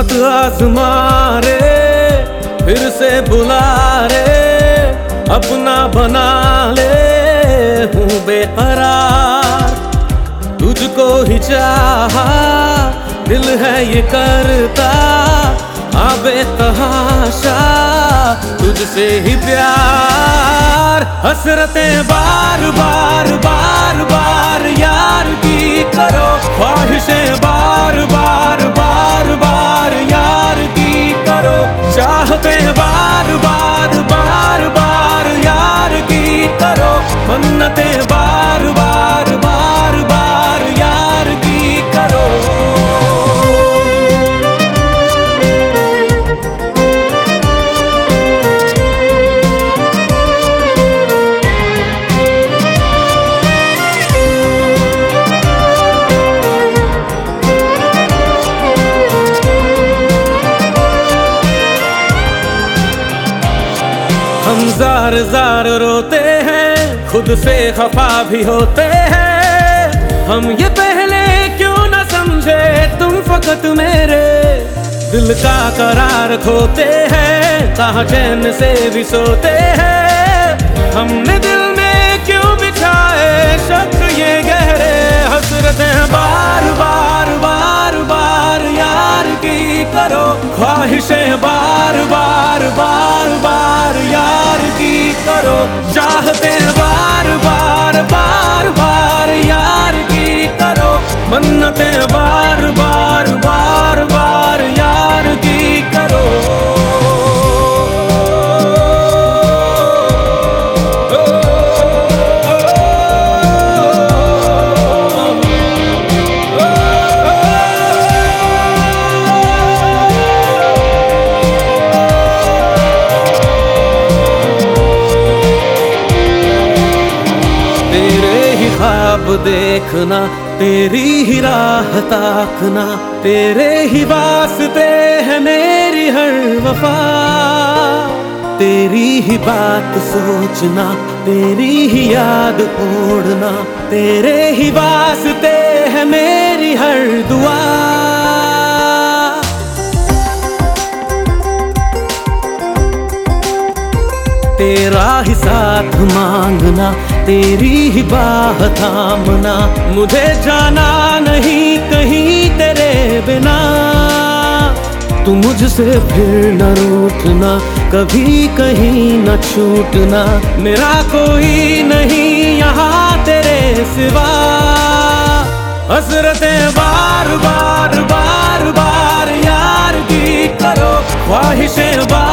वक्त आजमा रे फिर से बुला रे अपना बना ले, हूँ बेकरार। तुझको ही चाहा, दिल है ये करता आबे तहाशा तुझसे ही प्यार। हसरतें बार बार बार बार चाहते बार हम जार जार रोते हैं, खुद से खफा भी होते हैं। हम ये पहले क्यों न समझे तुम फकत मेरे? दिल का करार खोते हैं, कहा चैन से भी सोते हैं। हमने दिल में क्यों बिछाए शक ये गहरे? हसरतें बार बार बार बार यार की करो ख्वाहिशें, बार बार बार करो चाहते बार ख्वाब देखना, तेरी ही राह ताकना, तेरे ही वास्ते है मेरी हर वफा। तेरी ही बात सोचना, तेरी ही याद ओढ़ना, तेरे ही वास्ते है मेरी हर दुआ। तेरा ही साथ मांगना, तेरी ही बाह थामना, मुझे जाना नहीं कहीं तेरे बिना। तू मुझसे फिर न रूठना, कभी कहीं न छूटना, मेरा कोई नहीं यहाँ तेरे सिवा। हसरतें बार बार बार बार यार की करो, ख्वाहिशें बार